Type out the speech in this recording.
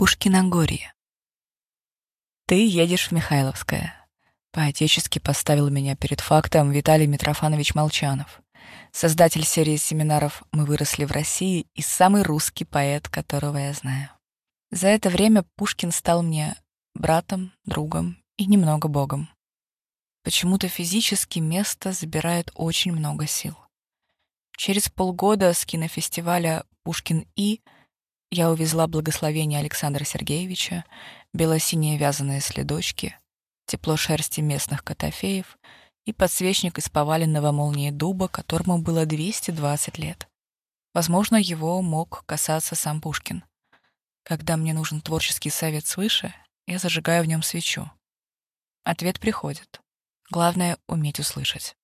Пушкиногорье. «Ты едешь в Михайловское», — поотечески поставил меня перед фактом Виталий Митрофанович Молчанов, создатель серии семинаров «Мы выросли в России» и самый русский поэт, которого я знаю. За это время Пушкин стал мне братом, другом и немного богом. Почему-то физически место забирает очень много сил. Через полгода с кинофестиваля «Пушкин И» я увезла благословение Александра Сергеевича, белосиние вязаные следочки, тепло шерсти местных котофеев и подсвечник из поваленного молнии дуба, которому было 220 лет. Возможно, его мог касаться сам Пушкин. Когда мне нужен творческий совет свыше, я зажигаю в нем свечу. Ответ приходит. Главное — уметь услышать.